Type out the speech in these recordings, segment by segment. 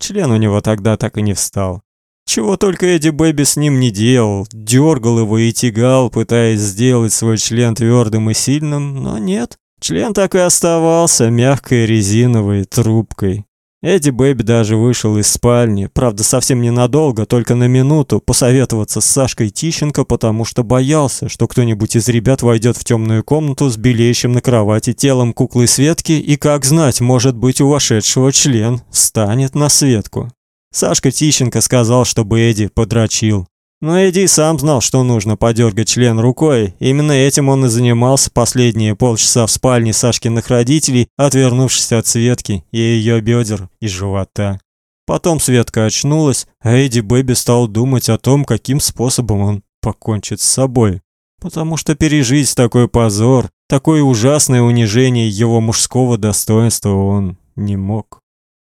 Член у него тогда так и не встал. Чего только Эдди Бэби с ним не делал, дергал его и тягал, пытаясь сделать свой член твердым и сильным, но нет. Член так и оставался мягкой резиновой трубкой. Эдди Бэби даже вышел из спальни, правда, совсем ненадолго, только на минуту, посоветоваться с Сашкой Тищенко, потому что боялся, что кто-нибудь из ребят войдет в темную комнату с белеющим на кровати телом куклы Светки, и как знать, может быть, у вошедшего член встанет на Светку. Сашка Тищенко сказал, чтобы Эдди подрочил. Но Эдди сам знал, что нужно подергать член рукой. Именно этим он и занимался последние полчаса в спальне Сашкиных родителей, отвернувшись от Светки и ее бедер и живота. Потом Светка очнулась, а Эдди Бэби стал думать о том, каким способом он покончит с собой. Потому что пережить такой позор, такое ужасное унижение его мужского достоинства он не мог.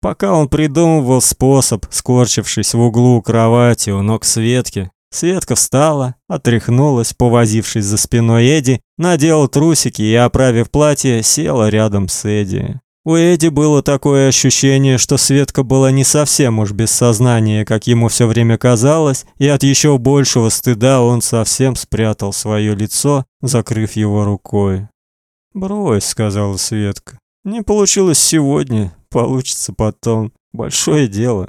Пока он придумывал способ, скорчившись в углу кровати у ног Светки, Светка встала, отряхнулась, повозившись за спиной Эди, надела трусики и, оправив платье, села рядом с Эди. У Эди было такое ощущение, что Светка была не совсем уж без сознания, как ему все время казалось, и от еще большего стыда он совсем спрятал свое лицо, закрыв его рукой. "Брось", сказала Светка. "Не получилось сегодня, получится потом. Большое дело".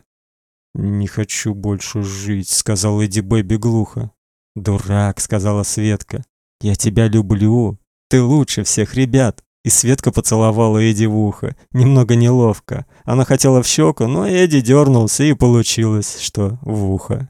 «Не хочу больше жить», — сказал Эдди Бэби глухо. «Дурак», — сказала Светка. «Я тебя люблю. Ты лучше всех ребят». И Светка поцеловала Эдди в ухо, немного неловко. Она хотела в щеку, но Эдди дернулся и получилось, что в ухо.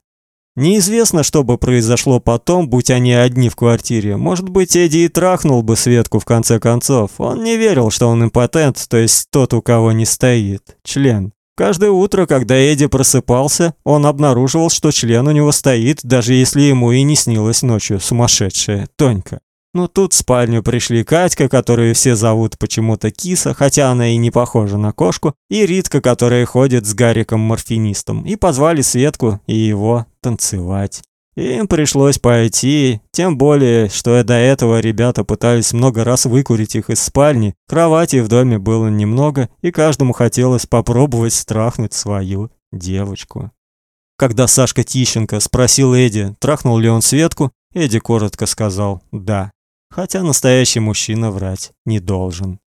Неизвестно, что бы произошло потом, будь они одни в квартире. Может быть, Эдди и трахнул бы Светку в конце концов. Он не верил, что он импотент, то есть тот, у кого не стоит член. Каждое утро, когда Эдди просыпался, он обнаруживал, что член у него стоит, даже если ему и не снилось ночью сумасшедшая Тонька. Но тут в спальню пришли Катька, которую все зовут почему-то Киса, хотя она и не похожа на кошку, и Ритка, которая ходит с Гариком-морфинистом, и позвали Светку и его танцевать. Им пришлось пойти, тем более, что до этого ребята пытались много раз выкурить их из спальни. Кроватей в доме было немного, и каждому хотелось попробовать страхнуть свою девочку. Когда Сашка Тищенко спросил Эди, трахнул ли он Светку, Эди коротко сказал: "Да". Хотя настоящий мужчина врать не должен.